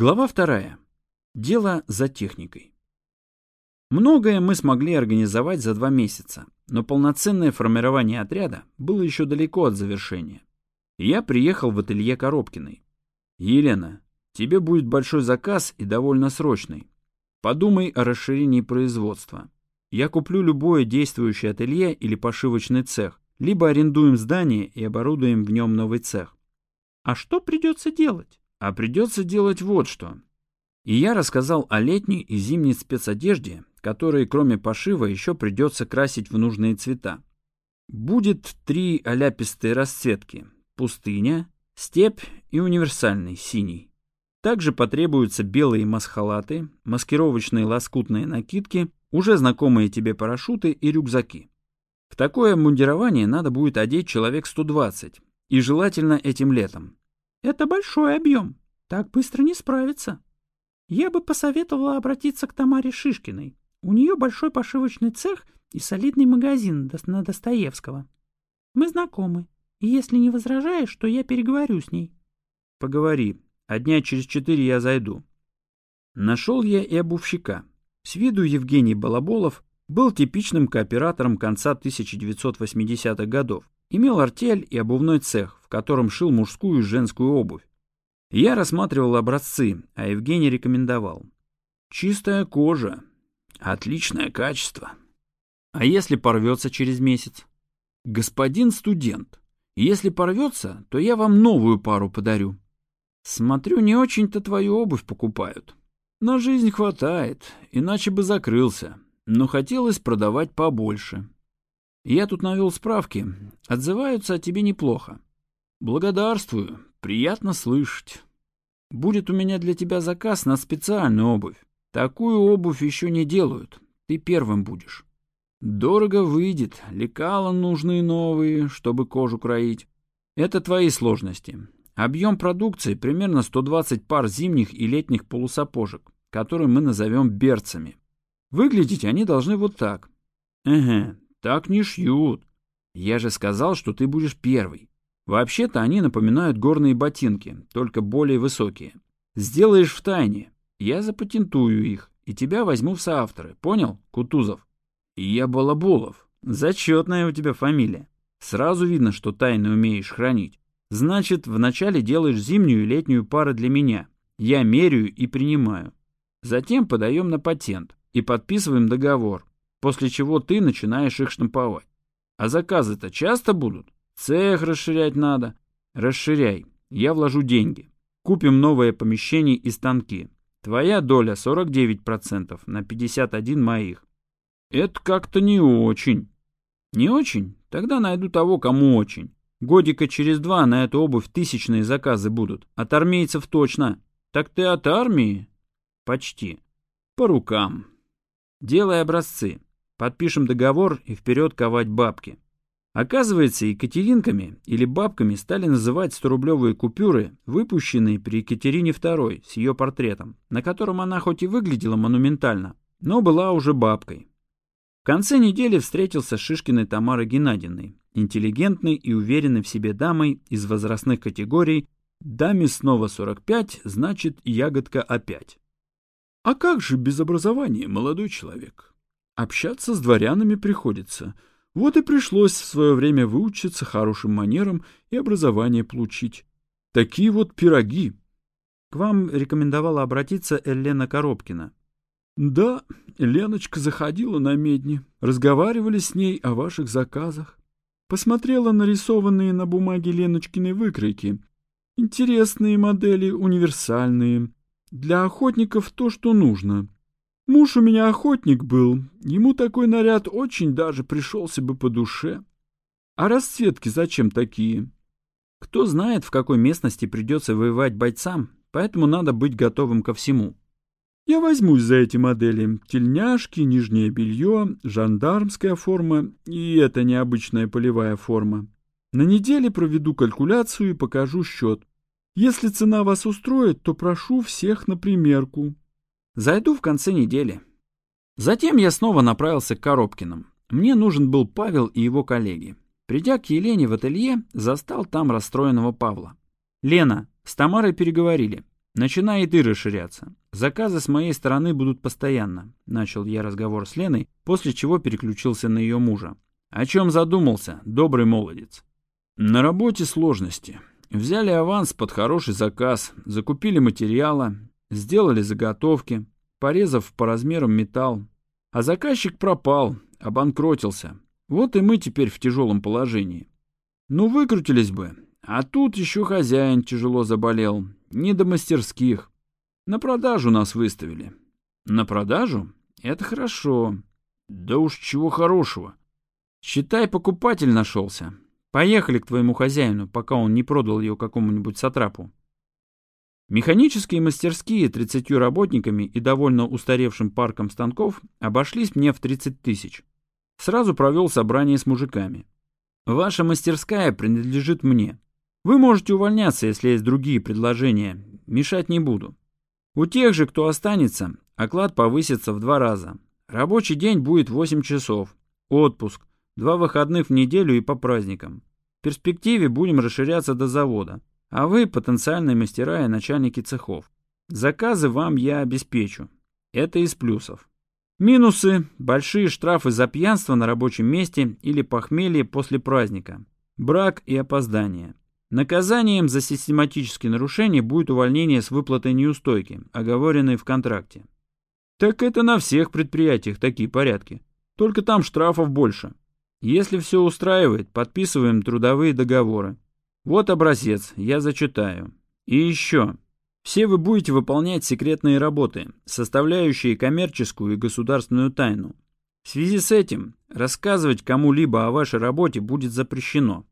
Глава вторая. Дело за техникой. Многое мы смогли организовать за два месяца, но полноценное формирование отряда было еще далеко от завершения. Я приехал в ателье Коробкиной. «Елена, тебе будет большой заказ и довольно срочный. Подумай о расширении производства. Я куплю любое действующее ателье или пошивочный цех, либо арендуем здание и оборудуем в нем новый цех. А что придется делать? А придется делать вот что. И я рассказал о летней и зимней спецодежде, которые кроме пошива еще придется красить в нужные цвета. Будет три оляпистые расцветки – пустыня, степь и универсальный синий. Также потребуются белые масхалаты, маскировочные лоскутные накидки, уже знакомые тебе парашюты и рюкзаки. В такое мундирование надо будет одеть человек 120, и желательно этим летом. Это большой объем. Так быстро не справиться. Я бы посоветовала обратиться к Тамаре Шишкиной. У нее большой пошивочный цех и солидный магазин на Достоевского. Мы знакомы, и если не возражаешь, то я переговорю с ней. Поговори, а дня через четыре я зайду. Нашел я и обувщика. С виду Евгений Балаболов был типичным кооператором конца 1980-х годов. Имел артель и обувной цех, в котором шил мужскую и женскую обувь. Я рассматривал образцы, а Евгений рекомендовал. Чистая кожа. Отличное качество. А если порвется через месяц? Господин студент, если порвется, то я вам новую пару подарю. Смотрю, не очень-то твою обувь покупают. На жизнь хватает, иначе бы закрылся, но хотелось продавать побольше. Я тут навел справки. Отзываются о тебе неплохо. Благодарствую. Приятно слышать. Будет у меня для тебя заказ на специальную обувь. Такую обувь еще не делают. Ты первым будешь. Дорого выйдет. Лекала нужны новые, чтобы кожу кроить. Это твои сложности. Объем продукции примерно 120 пар зимних и летних полусапожек, которые мы назовем берцами. Выглядеть они должны вот так. Ага, так не шьют. Я же сказал, что ты будешь первый. Вообще-то они напоминают горные ботинки, только более высокие. Сделаешь в тайне. Я запатентую их, и тебя возьму в соавторы. Понял, Кутузов? Я Балаболов. Зачетная у тебя фамилия. Сразу видно, что тайны умеешь хранить. Значит, вначале делаешь зимнюю и летнюю пары для меня. Я меряю и принимаю. Затем подаем на патент и подписываем договор после чего ты начинаешь их штамповать. А заказы-то часто будут? Цех расширять надо. Расширяй, я вложу деньги. Купим новое помещение и станки. Твоя доля 49% на 51 моих. Это как-то не очень. Не очень? Тогда найду того, кому очень. Годика через два на эту обувь тысячные заказы будут. От армейцев точно. Так ты от армии? Почти. По рукам. Делай образцы. Подпишем договор и вперед ковать бабки. Оказывается, Екатеринками или бабками стали называть 100-рублевые купюры, выпущенные при Екатерине II с ее портретом, на котором она хоть и выглядела монументально, но была уже бабкой. В конце недели встретился с Шишкиной Тамарой Геннадьевной, интеллигентной и уверенной в себе дамой из возрастных категорий «Даме снова 45, значит, ягодка опять». «А как же без образования, молодой человек?» Общаться с дворянами приходится. Вот и пришлось в свое время выучиться хорошим манерам и образование получить. Такие вот пироги. К вам рекомендовала обратиться Елена Коробкина. Да, Леночка заходила на медни, разговаривали с ней о ваших заказах. Посмотрела нарисованные на бумаге Леночкины выкройки. Интересные модели, универсальные. Для охотников то, что нужно. Муж у меня охотник был, ему такой наряд очень даже пришелся бы по душе. А расцветки зачем такие? Кто знает, в какой местности придется воевать бойцам, поэтому надо быть готовым ко всему. Я возьмусь за эти модели. Тельняшки, нижнее белье, жандармская форма и эта необычная полевая форма. На неделе проведу калькуляцию и покажу счет. Если цена вас устроит, то прошу всех на примерку. Зайду в конце недели. Затем я снова направился к Коробкиным. Мне нужен был Павел и его коллеги. Придя к Елене в ателье, застал там расстроенного Павла. «Лена, с Тамарой переговорили. Начинай и ты расширяться. Заказы с моей стороны будут постоянно. Начал я разговор с Леной, после чего переключился на ее мужа. О чем задумался, добрый молодец? На работе сложности. Взяли аванс под хороший заказ, закупили материала, сделали заготовки, порезав по размерам металл. А заказчик пропал, обанкротился. Вот и мы теперь в тяжелом положении. Ну, выкрутились бы. А тут еще хозяин тяжело заболел. Не до мастерских. На продажу нас выставили. На продажу? Это хорошо. Да уж чего хорошего. Считай, покупатель нашелся. Поехали к твоему хозяину, пока он не продал ее какому-нибудь сатрапу. Механические мастерские 30 работниками и довольно устаревшим парком станков обошлись мне в 30 тысяч. Сразу провел собрание с мужиками. Ваша мастерская принадлежит мне. Вы можете увольняться, если есть другие предложения. Мешать не буду. У тех же, кто останется, оклад повысится в два раза. Рабочий день будет 8 часов. Отпуск. Два выходных в неделю и по праздникам. В перспективе будем расширяться до завода. А вы потенциальные мастера и начальники цехов. Заказы вам я обеспечу. Это из плюсов. Минусы – большие штрафы за пьянство на рабочем месте или похмелье после праздника, брак и опоздание. Наказанием за систематические нарушения будет увольнение с выплатой неустойки, оговоренной в контракте. Так это на всех предприятиях такие порядки. Только там штрафов больше. Если все устраивает, подписываем трудовые договоры. Вот образец, я зачитаю. И еще. Все вы будете выполнять секретные работы, составляющие коммерческую и государственную тайну. В связи с этим рассказывать кому-либо о вашей работе будет запрещено.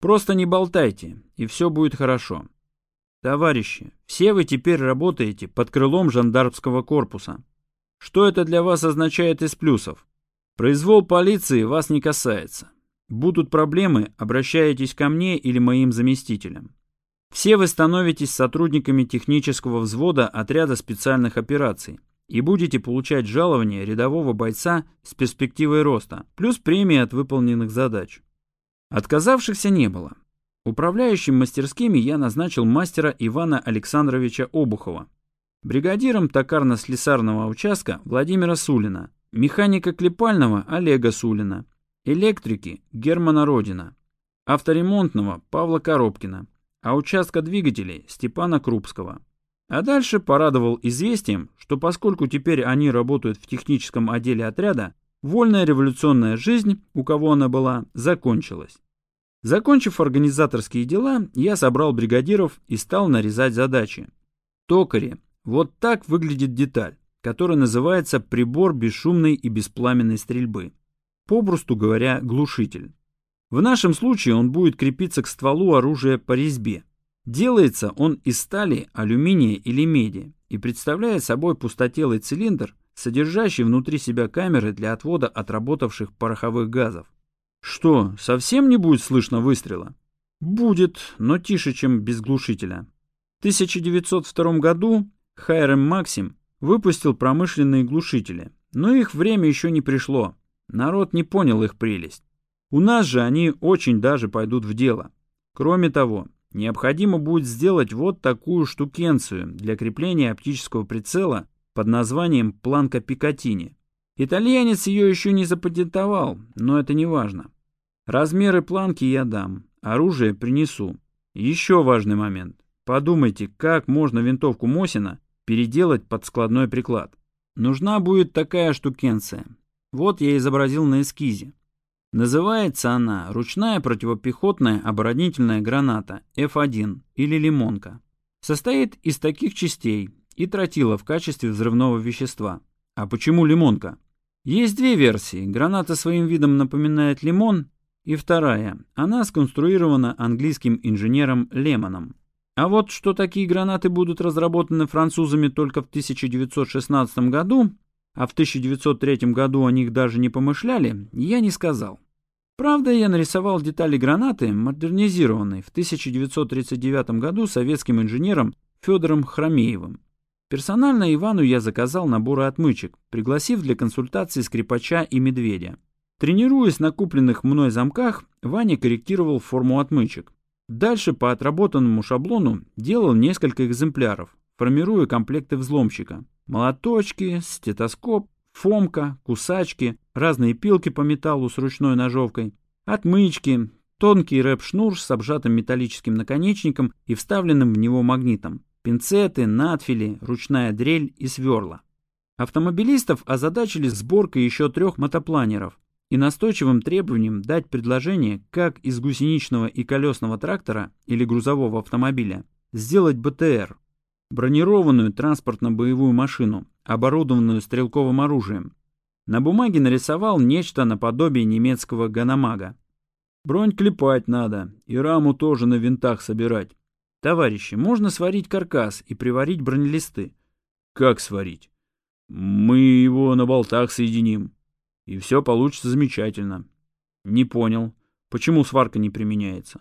Просто не болтайте, и все будет хорошо. Товарищи, все вы теперь работаете под крылом жандармского корпуса. Что это для вас означает из плюсов? Произвол полиции вас не касается. Будут проблемы, обращайтесь ко мне или моим заместителям. Все вы становитесь сотрудниками технического взвода отряда специальных операций и будете получать жалование рядового бойца с перспективой роста, плюс премии от выполненных задач. Отказавшихся не было. Управляющим мастерскими я назначил мастера Ивана Александровича Обухова, бригадиром токарно-слесарного участка Владимира Сулина, Механика клепального Олега Сулина. Электрики Германа Родина. Авторемонтного Павла Коробкина. А участка двигателей Степана Крупского. А дальше порадовал известием, что поскольку теперь они работают в техническом отделе отряда, вольная революционная жизнь, у кого она была, закончилась. Закончив организаторские дела, я собрал бригадиров и стал нарезать задачи. Токари. Вот так выглядит деталь который называется прибор бесшумной и беспламенной стрельбы. Попросту говоря, глушитель. В нашем случае он будет крепиться к стволу оружия по резьбе. Делается он из стали, алюминия или меди и представляет собой пустотелый цилиндр, содержащий внутри себя камеры для отвода отработавших пороховых газов. Что, совсем не будет слышно выстрела? Будет, но тише, чем без глушителя. В 1902 году Хайрем Максим выпустил промышленные глушители, но их время еще не пришло. Народ не понял их прелесть. У нас же они очень даже пойдут в дело. Кроме того, необходимо будет сделать вот такую штукенцию для крепления оптического прицела под названием планка Пикатини. Итальянец ее еще не запатентовал, но это не важно. Размеры планки я дам, оружие принесу. Еще важный момент. Подумайте, как можно винтовку Мосина переделать под складной приклад. Нужна будет такая штукенция. Вот я изобразил на эскизе. Называется она ручная противопехотная оборонительная граната F1 или лимонка. Состоит из таких частей и тротила в качестве взрывного вещества. А почему лимонка? Есть две версии. Граната своим видом напоминает лимон, и вторая. Она сконструирована английским инженером Лемоном. А вот что такие гранаты будут разработаны французами только в 1916 году, а в 1903 году о них даже не помышляли, я не сказал. Правда, я нарисовал детали гранаты, модернизированной в 1939 году советским инженером Федором Хромеевым. Персонально Ивану я заказал наборы отмычек, пригласив для консультации скрипача и медведя. Тренируясь на купленных мной замках, Ваня корректировал форму отмычек. Дальше по отработанному шаблону делал несколько экземпляров, формируя комплекты взломщика. Молоточки, стетоскоп, фомка, кусачки, разные пилки по металлу с ручной ножовкой, отмычки, тонкий рэп-шнур с обжатым металлическим наконечником и вставленным в него магнитом, пинцеты, надфили, ручная дрель и сверла. Автомобилистов озадачили сборкой еще трех мотопланеров и настойчивым требованием дать предложение, как из гусеничного и колесного трактора или грузового автомобиля сделать БТР, бронированную транспортно-боевую машину, оборудованную стрелковым оружием. На бумаге нарисовал нечто наподобие немецкого ганамага. Бронь клепать надо, и раму тоже на винтах собирать. Товарищи, можно сварить каркас и приварить бронелисты. Как сварить? Мы его на болтах соединим. И все получится замечательно. Не понял, почему сварка не применяется?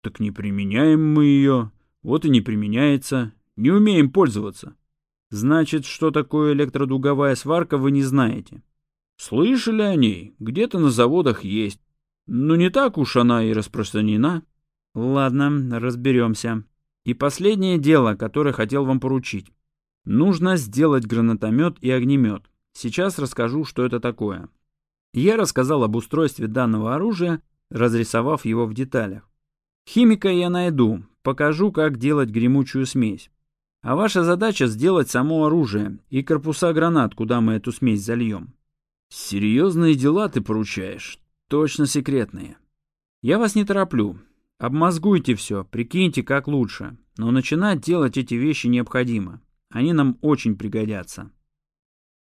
Так не применяем мы ее, вот и не применяется. Не умеем пользоваться. Значит, что такое электродуговая сварка, вы не знаете. Слышали о ней? Где-то на заводах есть. Но не так уж она и распространена. Ладно, разберемся. И последнее дело, которое хотел вам поручить. Нужно сделать гранатомет и огнемет. Сейчас расскажу, что это такое. Я рассказал об устройстве данного оружия, разрисовав его в деталях. Химика я найду, покажу, как делать гремучую смесь. А ваша задача сделать само оружие и корпуса гранат, куда мы эту смесь зальем. Серьезные дела ты поручаешь, точно секретные. Я вас не тороплю. Обмозгуйте все, прикиньте, как лучше. Но начинать делать эти вещи необходимо. Они нам очень пригодятся.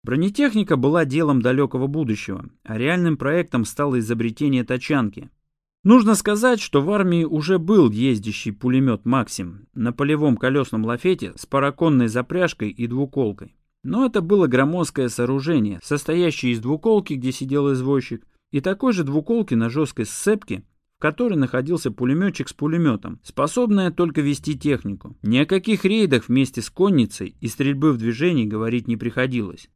Бронетехника была делом далекого будущего, а реальным проектом стало изобретение тачанки – Нужно сказать, что в армии уже был ездящий пулемет «Максим» на полевом колесном лафете с параконной запряжкой и двуколкой. Но это было громоздкое сооружение, состоящее из двуколки, где сидел извозчик, и такой же двуколки на жесткой сцепке, в которой находился пулеметчик с пулеметом, способная только вести технику. Ни о каких рейдах вместе с конницей и стрельбы в движении говорить не приходилось.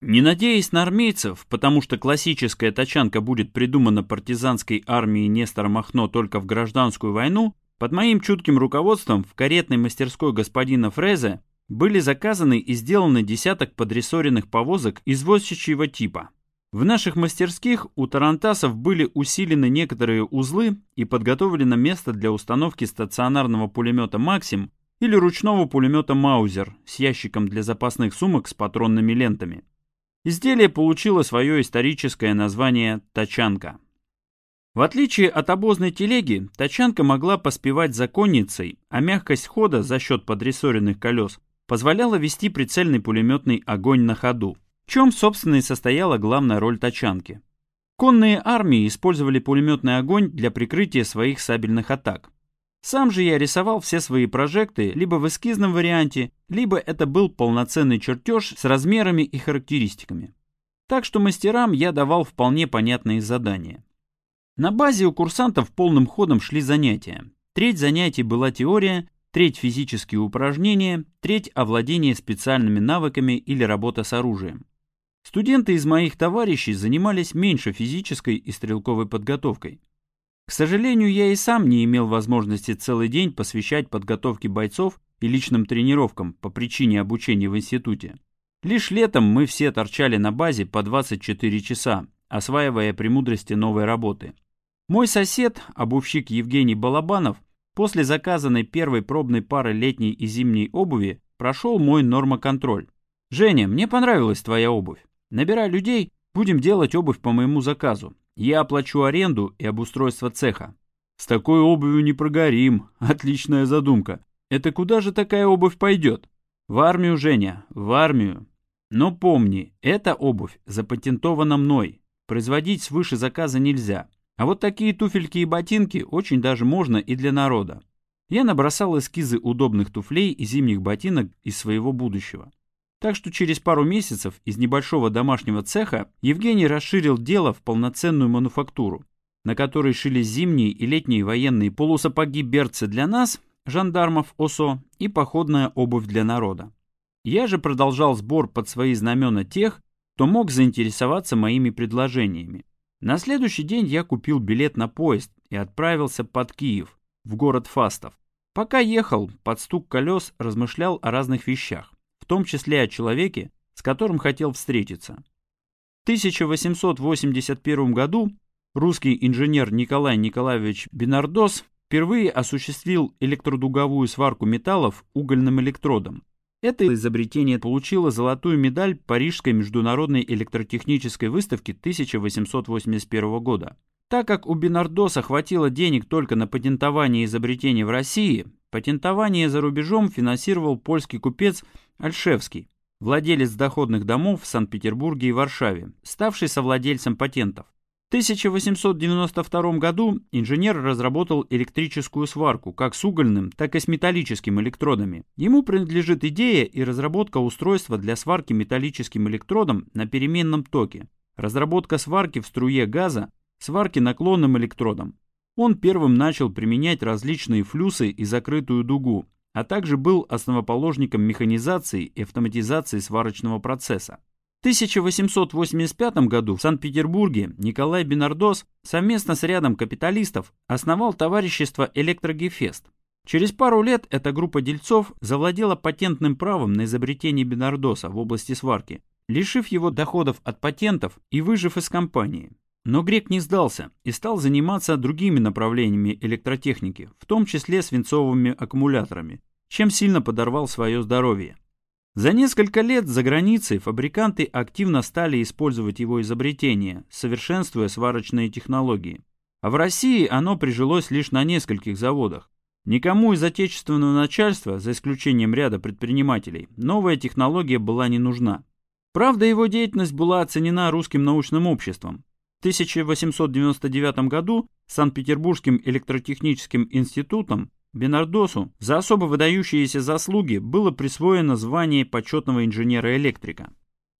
Не надеясь на армейцев, потому что классическая тачанка будет придумана партизанской армией Нестора Махно только в гражданскую войну, под моим чутким руководством в каретной мастерской господина Фрезе были заказаны и сделаны десяток подрессоренных повозок извозчичьего типа. В наших мастерских у тарантасов были усилены некоторые узлы и подготовлено место для установки стационарного пулемета «Максим» или ручного пулемета «Маузер» с ящиком для запасных сумок с патронными лентами. Изделие получило свое историческое название «тачанка». В отличие от обозной телеги, тачанка могла поспевать за конницей, а мягкость хода за счет подрессоренных колес позволяла вести прицельный пулеметный огонь на ходу, в чем, собственно, и состояла главная роль тачанки. Конные армии использовали пулеметный огонь для прикрытия своих сабельных атак. Сам же я рисовал все свои прожекты либо в эскизном варианте, либо это был полноценный чертеж с размерами и характеристиками. Так что мастерам я давал вполне понятные задания. На базе у курсантов полным ходом шли занятия. Треть занятий была теория, треть физические упражнения, треть овладение специальными навыками или работа с оружием. Студенты из моих товарищей занимались меньше физической и стрелковой подготовкой. К сожалению, я и сам не имел возможности целый день посвящать подготовке бойцов и личным тренировкам по причине обучения в институте. Лишь летом мы все торчали на базе по 24 часа, осваивая премудрости новой работы. Мой сосед, обувщик Евгений Балабанов, после заказанной первой пробной пары летней и зимней обуви прошел мой нормоконтроль. «Женя, мне понравилась твоя обувь. Набирай людей, будем делать обувь по моему заказу. Я оплачу аренду и обустройство цеха. С такой обувью не прогорим. Отличная задумка. Это куда же такая обувь пойдет? В армию, Женя, в армию. Но помни, эта обувь запатентована мной. Производить свыше заказа нельзя. А вот такие туфельки и ботинки очень даже можно и для народа. Я набросал эскизы удобных туфлей и зимних ботинок из своего будущего. Так что через пару месяцев из небольшого домашнего цеха Евгений расширил дело в полноценную мануфактуру, на которой шили зимние и летние военные полусапоги-берцы для нас, жандармов ОСО, и походная обувь для народа. Я же продолжал сбор под свои знамена тех, кто мог заинтересоваться моими предложениями. На следующий день я купил билет на поезд и отправился под Киев, в город Фастов. Пока ехал, под стук колес размышлял о разных вещах, том числе о человеке, с которым хотел встретиться. В 1881 году русский инженер Николай Николаевич Бинардос впервые осуществил электродуговую сварку металлов угольным электродом. Это изобретение получило золотую медаль Парижской международной электротехнической выставки 1881 года. Так как у Бинардоса хватило денег только на патентование изобретений в России, патентование за рубежом финансировал польский купец Альшевский, владелец доходных домов в Санкт-Петербурге и Варшаве, ставший совладельцем патентов. В 1892 году инженер разработал электрическую сварку как с угольным, так и с металлическим электродами. Ему принадлежит идея и разработка устройства для сварки металлическим электродом на переменном токе, разработка сварки в струе газа, сварки наклонным электродом. Он первым начал применять различные флюсы и закрытую дугу, а также был основоположником механизации и автоматизации сварочного процесса. В 1885 году в Санкт-Петербурге Николай Бинардос совместно с рядом капиталистов основал товарищество «Электрогефест». Через пару лет эта группа дельцов завладела патентным правом на изобретение Бинардоса в области сварки, лишив его доходов от патентов и выжив из компании. Но грек не сдался и стал заниматься другими направлениями электротехники, в том числе свинцовыми аккумуляторами, чем сильно подорвал свое здоровье. За несколько лет за границей фабриканты активно стали использовать его изобретение, совершенствуя сварочные технологии. А в России оно прижилось лишь на нескольких заводах. Никому из отечественного начальства, за исключением ряда предпринимателей, новая технология была не нужна. Правда, его деятельность была оценена русским научным обществом. В 1899 году Санкт-Петербургским электротехническим институтом Бенардосу за особо выдающиеся заслуги было присвоено звание почетного инженера-электрика.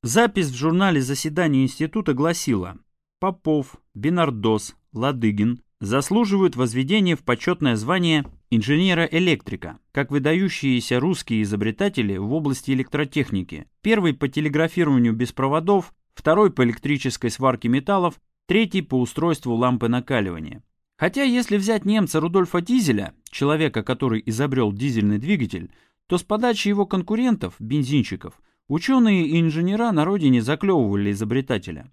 Запись в журнале заседания института гласила «Попов, Бенардос, Ладыгин заслуживают возведения в почетное звание инженера-электрика, как выдающиеся русские изобретатели в области электротехники, первый по телеграфированию без проводов, второй по электрической сварке металлов, третий по устройству лампы накаливания. Хотя если взять немца Рудольфа Дизеля, человека, который изобрел дизельный двигатель, то с подачи его конкурентов, бензинщиков, ученые и инженера на родине заклевывали изобретателя.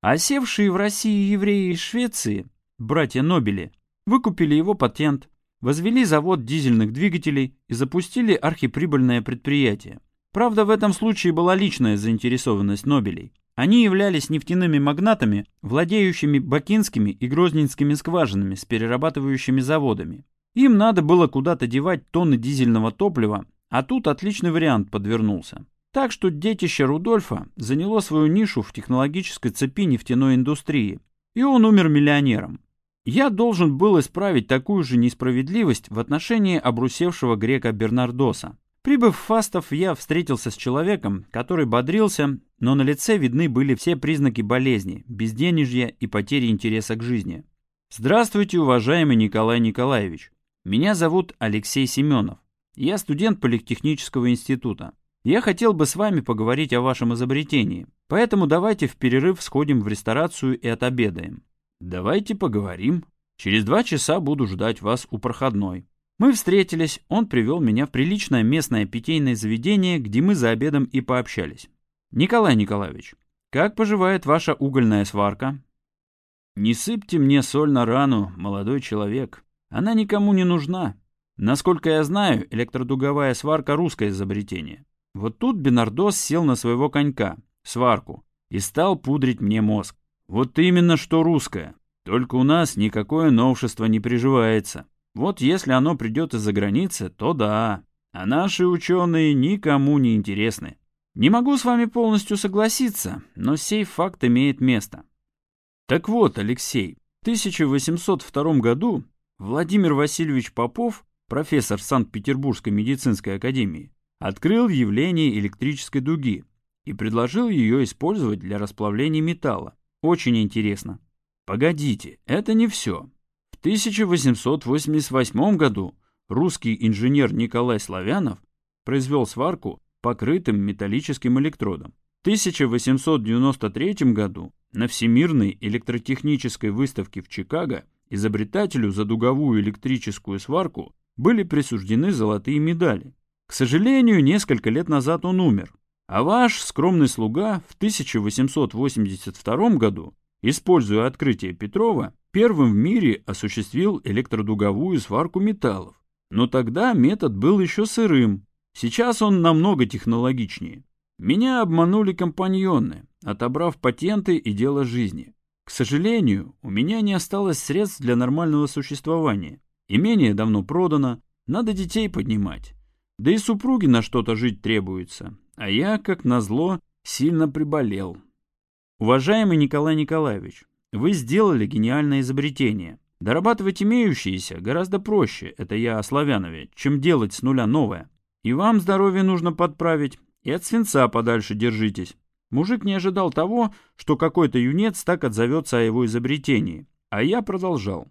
А севшие в России евреи из Швеции, братья Нобели, выкупили его патент, возвели завод дизельных двигателей и запустили архиприбыльное предприятие. Правда, в этом случае была личная заинтересованность Нобелей. Они являлись нефтяными магнатами, владеющими бакинскими и грозненскими скважинами с перерабатывающими заводами. Им надо было куда-то девать тонны дизельного топлива, а тут отличный вариант подвернулся. Так что детище Рудольфа заняло свою нишу в технологической цепи нефтяной индустрии, и он умер миллионером. Я должен был исправить такую же несправедливость в отношении обрусевшего грека Бернардоса. Прибыв в Фастов, я встретился с человеком, который бодрился, но на лице видны были все признаки болезни, безденежья и потери интереса к жизни. Здравствуйте, уважаемый Николай Николаевич. Меня зовут Алексей Семенов. Я студент Политехнического института. Я хотел бы с вами поговорить о вашем изобретении, поэтому давайте в перерыв сходим в ресторацию и отобедаем. Давайте поговорим. Через два часа буду ждать вас у проходной. Мы встретились, он привел меня в приличное местное питейное заведение, где мы за обедом и пообщались. Николай Николаевич, как поживает ваша угольная сварка? Не сыпьте мне соль на рану, молодой человек. Она никому не нужна. Насколько я знаю, электродуговая сварка — русское изобретение. Вот тут Бенардос сел на своего конька, сварку, и стал пудрить мне мозг. Вот именно что русское. Только у нас никакое новшество не приживается. Вот если оно придет из-за границы, то да. А наши ученые никому не интересны. Не могу с вами полностью согласиться, но сей факт имеет место. Так вот, Алексей, в 1802 году Владимир Васильевич Попов, профессор Санкт-Петербургской медицинской академии, открыл явление электрической дуги и предложил ее использовать для расплавления металла. Очень интересно. Погодите, это не все. В 1888 году русский инженер Николай Славянов произвел сварку покрытым металлическим электродом. В 1893 году на Всемирной электротехнической выставке в Чикаго изобретателю за дуговую электрическую сварку были присуждены золотые медали. К сожалению, несколько лет назад он умер, а ваш скромный слуга в 1882 году, используя открытие Петрова, первым в мире осуществил электродуговую сварку металлов. Но тогда метод был еще сырым, сейчас он намного технологичнее. Меня обманули компаньоны, отобрав патенты и дело жизни. К сожалению, у меня не осталось средств для нормального существования. Имение давно продано, надо детей поднимать. Да и супруге на что-то жить требуется. А я, как назло, сильно приболел. Уважаемый Николай Николаевич, вы сделали гениальное изобретение. Дорабатывать имеющиеся гораздо проще, это я о Славянове, чем делать с нуля новое. И вам здоровье нужно подправить, и от свинца подальше держитесь. Мужик не ожидал того, что какой-то юнец так отзовется о его изобретении. А я продолжал.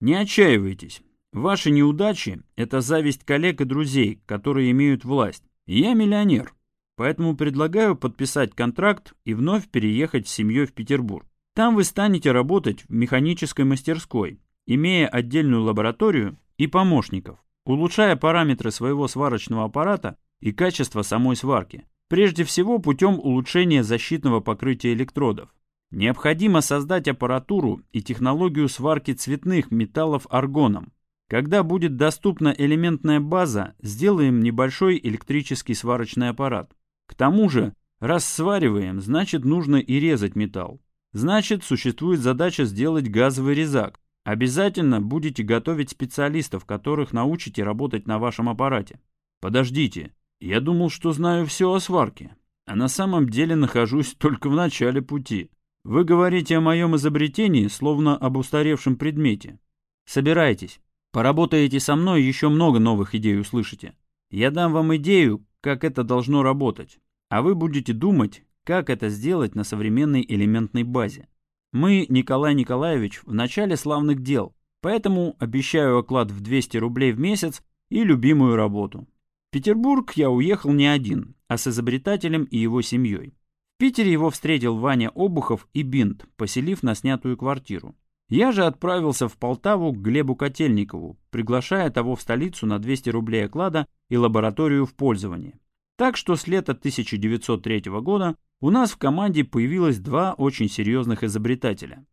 Не отчаивайтесь. Ваши неудачи – это зависть коллег и друзей, которые имеют власть. Я миллионер. Поэтому предлагаю подписать контракт и вновь переехать с семьей в Петербург. Там вы станете работать в механической мастерской, имея отдельную лабораторию и помощников, улучшая параметры своего сварочного аппарата и качество самой сварки. Прежде всего путем улучшения защитного покрытия электродов. Необходимо создать аппаратуру и технологию сварки цветных металлов аргоном. Когда будет доступна элементная база, сделаем небольшой электрический сварочный аппарат. К тому же, раз свариваем, значит нужно и резать металл. Значит, существует задача сделать газовый резак. Обязательно будете готовить специалистов, которых научите работать на вашем аппарате. Подождите, я думал, что знаю все о сварке, а на самом деле нахожусь только в начале пути. Вы говорите о моем изобретении, словно об устаревшем предмете. Собирайтесь. Поработаете со мной, еще много новых идей услышите. Я дам вам идею, как это должно работать, а вы будете думать, как это сделать на современной элементной базе. Мы, Николай Николаевич, в начале славных дел, поэтому обещаю оклад в 200 рублей в месяц и любимую работу. В Петербург я уехал не один, а с изобретателем и его семьей. В Питере его встретил Ваня Обухов и Бинт, поселив на снятую квартиру. Я же отправился в Полтаву к Глебу Котельникову, приглашая того в столицу на 200 рублей оклада и лабораторию в пользование. Так что с лета 1903 года у нас в команде появилось два очень серьезных изобретателя.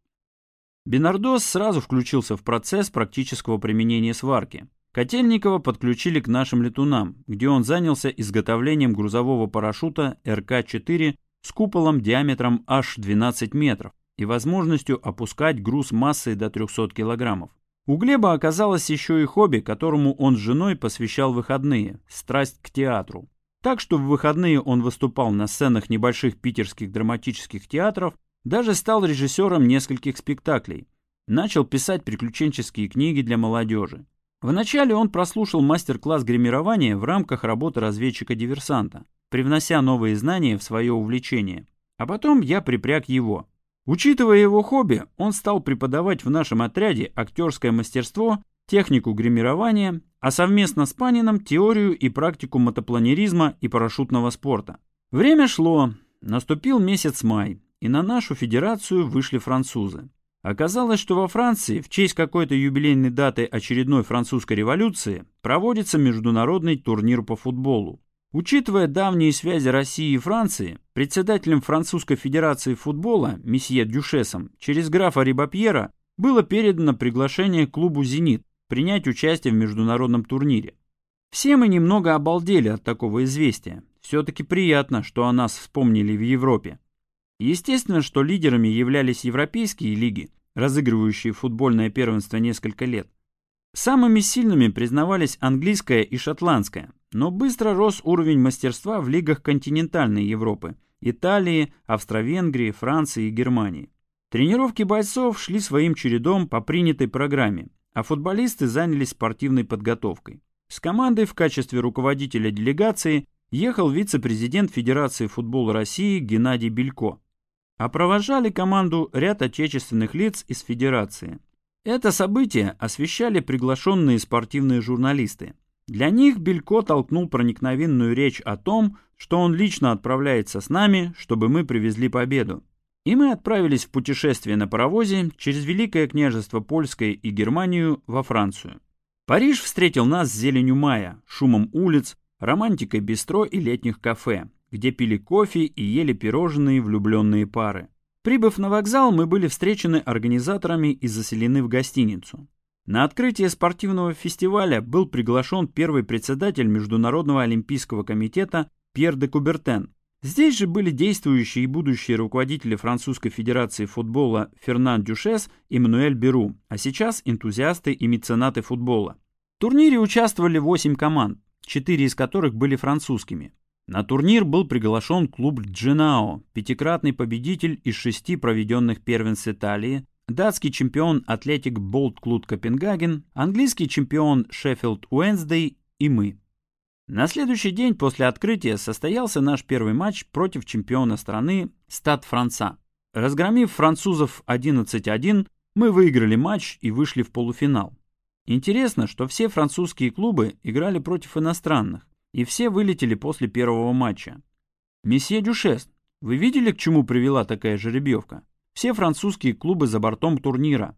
Бинардос сразу включился в процесс практического применения сварки. Котельникова подключили к нашим летунам, где он занялся изготовлением грузового парашюта РК-4 с куполом диаметром аж 12 метров и возможностью опускать груз массой до 300 килограммов. У Глеба оказалось еще и хобби, которому он с женой посвящал выходные – страсть к театру. Так что в выходные он выступал на сценах небольших питерских драматических театров, даже стал режиссером нескольких спектаклей. Начал писать приключенческие книги для молодежи. Вначале он прослушал мастер-класс гримирования в рамках работы разведчика-диверсанта, привнося новые знания в свое увлечение. А потом я припряг его. Учитывая его хобби, он стал преподавать в нашем отряде актерское мастерство, технику гримирования, а совместно с Панином теорию и практику мотопланеризма и парашютного спорта. Время шло, наступил месяц май, и на нашу федерацию вышли французы. Оказалось, что во Франции в честь какой-то юбилейной даты очередной французской революции проводится международный турнир по футболу. Учитывая давние связи России и Франции, председателем Французской Федерации футбола, месье Дюшесом, через графа Рибапьера было передано приглашение клубу «Зенит» принять участие в международном турнире. Все мы немного обалдели от такого известия. Все-таки приятно, что о нас вспомнили в Европе. Естественно, что лидерами являлись европейские лиги, разыгрывающие футбольное первенство несколько лет. Самыми сильными признавались английская и шотландская, но быстро рос уровень мастерства в лигах континентальной Европы – Италии, Австро-Венгрии, Франции и Германии. Тренировки бойцов шли своим чередом по принятой программе, а футболисты занялись спортивной подготовкой. С командой в качестве руководителя делегации ехал вице-президент Федерации футбола России Геннадий Белько а провожали команду ряд отечественных лиц из Федерации. Это событие освещали приглашенные спортивные журналисты. Для них Белько толкнул проникновенную речь о том, что он лично отправляется с нами, чтобы мы привезли победу. И мы отправились в путешествие на паровозе через Великое княжество Польское и Германию во Францию. Париж встретил нас с зеленью мая, шумом улиц, романтикой бистро и летних кафе, где пили кофе и ели пирожные влюбленные пары. Прибыв на вокзал, мы были встречены организаторами и заселены в гостиницу. На открытие спортивного фестиваля был приглашен первый председатель Международного олимпийского комитета Пьер де Кубертен. Здесь же были действующие и будущие руководители Французской федерации футбола Фернан Дюшес и Мануэль Беру, а сейчас энтузиасты и меценаты футбола. В турнире участвовали 8 команд, 4 из которых были французскими. На турнир был приглашен клуб Джинао, пятикратный победитель из шести проведенных первенств Италии, датский чемпион Атлетик Болт Клуб Копенгаген, английский чемпион Шеффилд Уэнсдей и мы. На следующий день после открытия состоялся наш первый матч против чемпиона страны Стад Франца. Разгромив французов 11-1, мы выиграли матч и вышли в полуфинал. Интересно, что все французские клубы играли против иностранных, и все вылетели после первого матча. Месье Дюшес, вы видели, к чему привела такая жеребьевка? Все французские клубы за бортом турнира.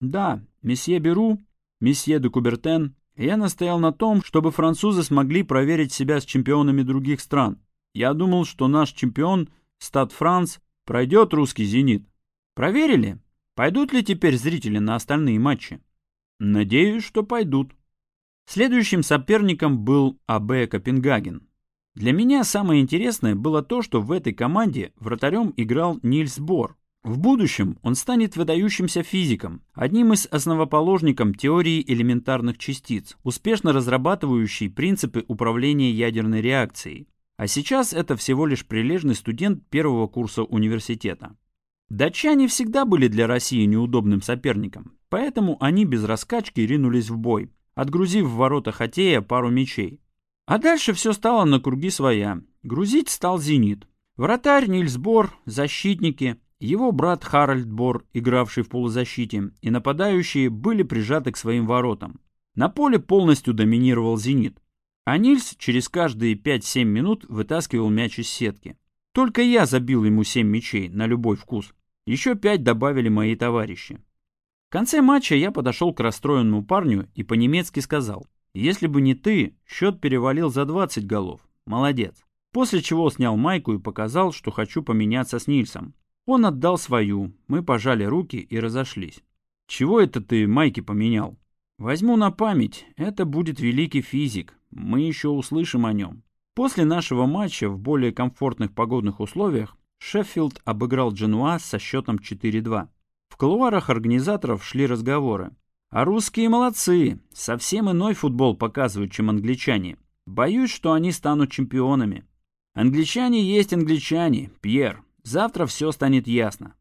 Да, месье Беру, месье де Кубертен. Я настоял на том, чтобы французы смогли проверить себя с чемпионами других стран. Я думал, что наш чемпион, Стад Франц, пройдет русский «Зенит». Проверили? Пойдут ли теперь зрители на остальные матчи? Надеюсь, что пойдут. Следующим соперником был АБ Копенгаген. Для меня самое интересное было то, что в этой команде вратарем играл Нильс Бор. В будущем он станет выдающимся физиком, одним из основоположников теории элементарных частиц, успешно разрабатывающий принципы управления ядерной реакцией. А сейчас это всего лишь прилежный студент первого курса университета. Датчане всегда были для России неудобным соперником, поэтому они без раскачки ринулись в бой, отгрузив в ворота Хатея пару мячей. А дальше все стало на круги своя. Грузить стал «Зенит». Вратарь Нильс Бор, защитники – его брат Харальд Бор, игравший в полузащите, и нападающие были прижаты к своим воротам. На поле полностью доминировал «Зенит», а Нильс через каждые 5-7 минут вытаскивал мяч из сетки. Только я забил ему 7 мячей на любой вкус. Еще 5 добавили мои товарищи. В конце матча я подошел к расстроенному парню и по-немецки сказал, «Если бы не ты, счет перевалил за 20 голов. Молодец». После чего снял майку и показал, что хочу поменяться с Нильсом. Он отдал свою, мы пожали руки и разошлись. Чего это ты майки поменял? Возьму на память, это будет великий физик, мы еще услышим о нем. После нашего матча в более комфортных погодных условиях Шеффилд обыграл Дженуа со счетом 4-2. В колуарах организаторов шли разговоры. А русские молодцы, совсем иной футбол показывают, чем англичане. Боюсь, что они станут чемпионами. Англичане есть англичане, Пьер. Завтра все станет ясно.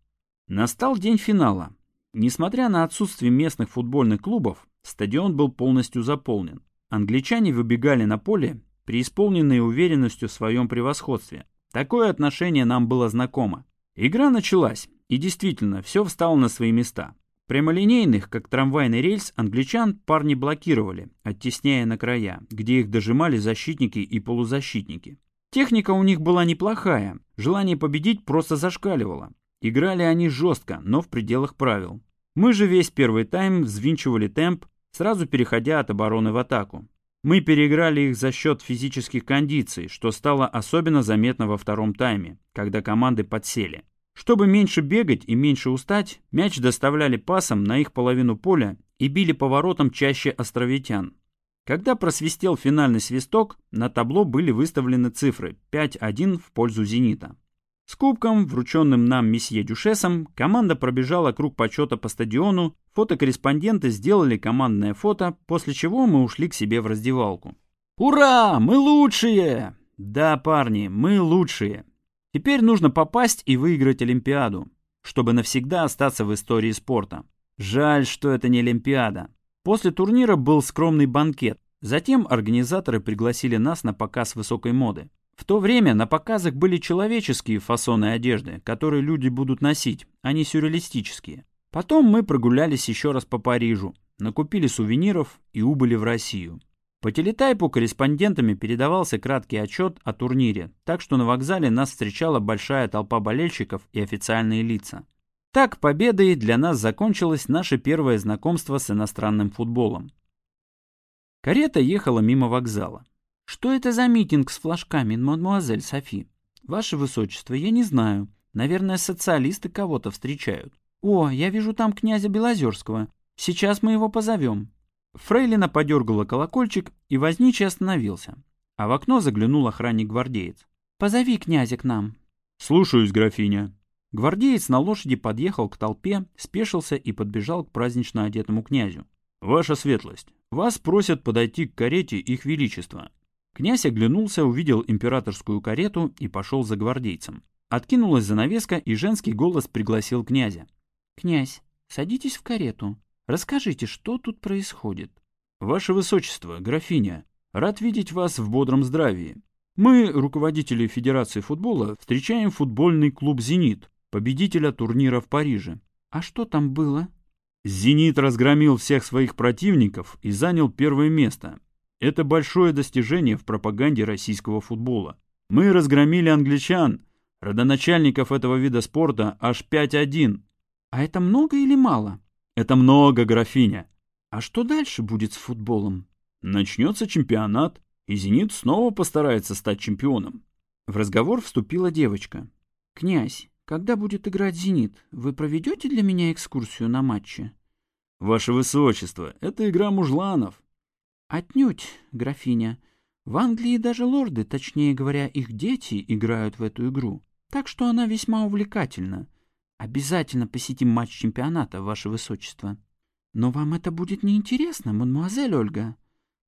Настал день финала. Несмотря на отсутствие местных футбольных клубов, стадион был полностью заполнен. Англичане выбегали на поле, преисполненные уверенностью в своем превосходстве. Такое отношение нам было знакомо. Игра началась, и действительно, все встало на свои места. Прямолинейных, как трамвайный рельс, англичан парни блокировали, оттесняя на края, где их дожимали защитники и полузащитники. Техника у них была неплохая, желание победить просто зашкаливало. Играли они жестко, но в пределах правил. Мы же весь первый тайм взвинчивали темп, сразу переходя от обороны в атаку. Мы переиграли их за счет физических кондиций, что стало особенно заметно во втором тайме, когда команды подсели. Чтобы меньше бегать и меньше устать, мяч доставляли пасом на их половину поля и били поворотом чаще островитян. Когда просвистел финальный свисток, на табло были выставлены цифры 5-1 в пользу «Зенита». С кубком, врученным нам месье Дюшесом, команда пробежала круг почета по стадиону, фотокорреспонденты сделали командное фото, после чего мы ушли к себе в раздевалку. «Ура! Мы лучшие!» «Да, парни, мы лучшие!» Теперь нужно попасть и выиграть Олимпиаду, чтобы навсегда остаться в истории спорта. Жаль, что это не Олимпиада. После турнира был скромный банкет. Затем организаторы пригласили нас на показ высокой моды. В то время на показах были человеческие фасоны одежды, которые люди будут носить, а не сюрреалистические. Потом мы прогулялись еще раз по Парижу, накупили сувениров и убыли в Россию. По телетайпу корреспондентами передавался краткий отчет о турнире, так что на вокзале нас встречала большая толпа болельщиков и официальные лица. Так победой для нас закончилось наше первое знакомство с иностранным футболом. Карета ехала мимо вокзала. «Что это за митинг с флажками, мадемуазель Софи?» «Ваше высочество, я не знаю. Наверное, социалисты кого-то встречают». «О, я вижу там князя Белозерского. Сейчас мы его позовем». Фрейлина подергала колокольчик, и возничий остановился. А в окно заглянул охранник-гвардеец. «Позови князя к нам». «Слушаюсь, графиня». Гвардеец на лошади подъехал к толпе, спешился и подбежал к празднично одетому князю. «Ваша светлость, вас просят подойти к карете их величества». Князь оглянулся, увидел императорскую карету и пошел за гвардейцем. Откинулась занавеска, и женский голос пригласил князя. «Князь, садитесь в карету. Расскажите, что тут происходит?» «Ваше высочество, графиня, рад видеть вас в бодром здравии. Мы, руководители Федерации футбола, встречаем футбольный клуб «Зенит», победителя турнира в Париже. А что там было? «Зенит» разгромил всех своих противников и занял первое место. Это большое достижение в пропаганде российского футбола. Мы разгромили англичан, родоначальников этого вида спорта, аж 5-1. А это много или мало? Это много, графиня. А что дальше будет с футболом? Начнется чемпионат, и «Зенит» снова постарается стать чемпионом. В разговор вступила девочка. «Князь, когда будет играть «Зенит», вы проведете для меня экскурсию на матче?» «Ваше Высочество, это игра мужланов». «Отнюдь, графиня. В Англии даже лорды, точнее говоря, их дети, играют в эту игру. Так что она весьма увлекательна. Обязательно посетим матч чемпионата, Ваше Высочество». «Но вам это будет неинтересно, мадемуазель Ольга».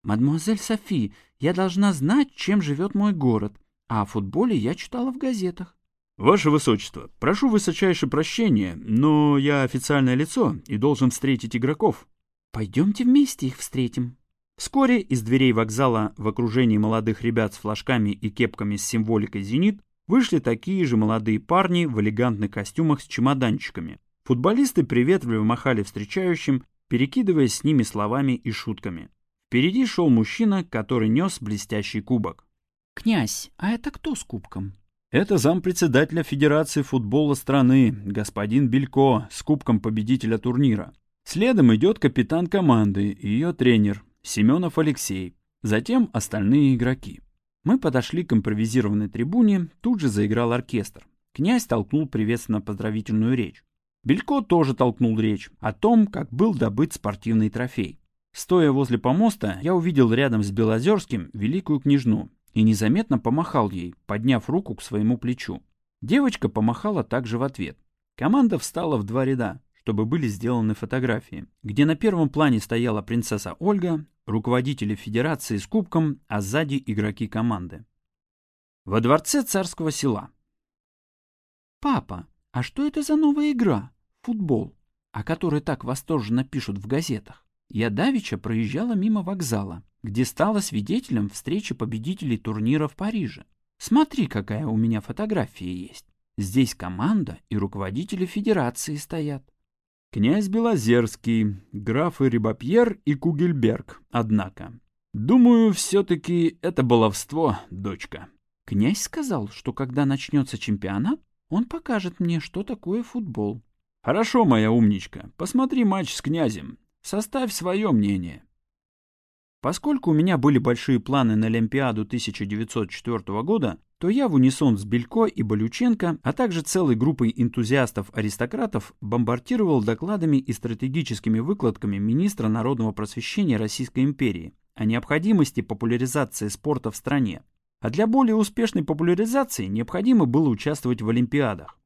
«Мадемуазель Софи, я должна знать, чем живет мой город, а о футболе я читала в газетах». «Ваше Высочество, прошу высочайше прощения, но я официальное лицо и должен встретить игроков». «Пойдемте вместе их встретим». Вскоре из дверей вокзала в окружении молодых ребят с флажками и кепками с символикой «Зенит» вышли такие же молодые парни в элегантных костюмах с чемоданчиками. Футболисты приветливо махали встречающим, перекидываясь с ними словами и шутками. Впереди шел мужчина, который нес блестящий кубок. «Князь, а это кто с кубком?» Это зампредседателя Федерации футбола страны, господин Белько, с кубком победителя турнира. Следом идет капитан команды и ее тренер, Семенов Алексей. Затем остальные игроки. Мы подошли к импровизированной трибуне, тут же заиграл оркестр. Князь толкнул приветственно-поздравительную речь. Белько тоже толкнул речь о том, как был добыт спортивный трофей. Стоя возле помоста, я увидел рядом с Белозерским великую княжну и незаметно помахал ей, подняв руку к своему плечу. Девочка помахала также в ответ. Команда встала в два ряда, чтобы были сделаны фотографии, где на первом плане стояла принцесса Ольга, руководители федерации с кубком, а сзади игроки команды. Во дворце царского села. «Папа, а что это за новая игра? Футбол, о которой так восторженно пишут в газетах?» Я давеча проезжала мимо вокзала, где стала свидетелем встречи победителей турнира в Париже. Смотри, какая у меня фотография есть. Здесь команда и руководители федерации стоят. Князь Белозерский, графы Рибапьер и Кугельберг, однако. Думаю, все-таки это баловство, дочка. Князь сказал, что когда начнется чемпионат, он покажет мне, что такое футбол. Хорошо, моя умничка, посмотри матч с князем. Составь свое мнение. Поскольку у меня были большие планы на Олимпиаду 1904 года, то я в унисон с Белько и Болюченко, а также целой группой энтузиастов-аристократов бомбардировал докладами и стратегическими выкладками министра народного просвещения Российской империи о необходимости популяризации спорта в стране. А для более успешной популяризации необходимо было участвовать в Олимпиадах.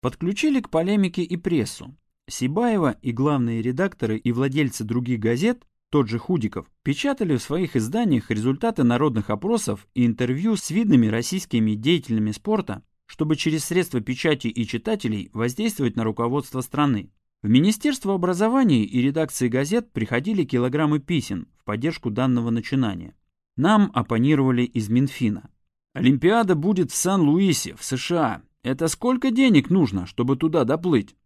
Подключили к полемике и прессу. Сибаева и главные редакторы и владельцы других газет, тот же Худиков, печатали в своих изданиях результаты народных опросов и интервью с видными российскими деятелями спорта, чтобы через средства печати и читателей воздействовать на руководство страны. В Министерство образования и редакции газет приходили килограммы писем в поддержку данного начинания. Нам оппонировали из Минфина. Олимпиада будет в Сан-Луисе, в США. Это сколько денег нужно, чтобы туда доплыть?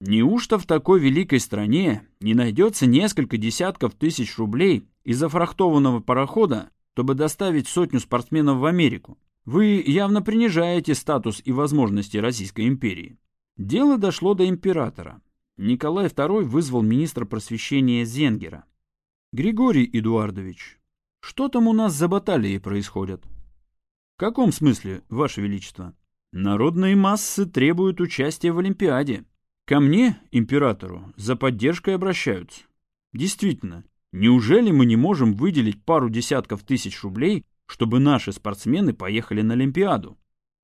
Неужто в такой великой стране не найдется несколько десятков тысяч рублей из зафрахтованного парохода, чтобы доставить сотню спортсменов в Америку? Вы явно принижаете статус и возможности Российской империи. Дело дошло до императора. Николай II вызвал министра просвещения Зенгера. Григорий Эдуардович, что там у нас за баталии происходят? В каком смысле, Ваше Величество? Народные массы требуют участия в Олимпиаде. Ко мне, императору, за поддержкой обращаются. Действительно, неужели мы не можем выделить пару десятков тысяч рублей, чтобы наши спортсмены поехали на Олимпиаду?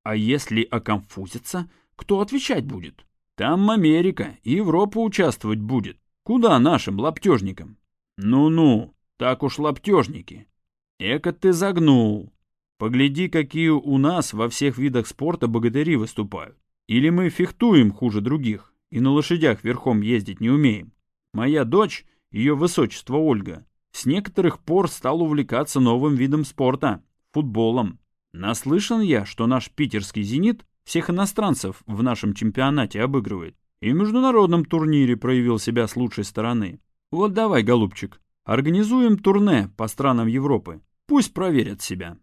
А если оконфузится, кто отвечать будет? Там Америка и Европа участвовать будет. Куда нашим лаптежникам? Ну-ну, так уж лаптежники. Эко ты загнул. Погляди, какие у нас во всех видах спорта богатыри выступают. Или мы фехтуем хуже других и на лошадях верхом ездить не умеем. Моя дочь, ее высочество Ольга, с некоторых пор стал увлекаться новым видом спорта – футболом. Наслышан я, что наш питерский «Зенит» всех иностранцев в нашем чемпионате обыгрывает и в международном турнире проявил себя с лучшей стороны. Вот давай, голубчик, организуем турне по странам Европы. Пусть проверят себя.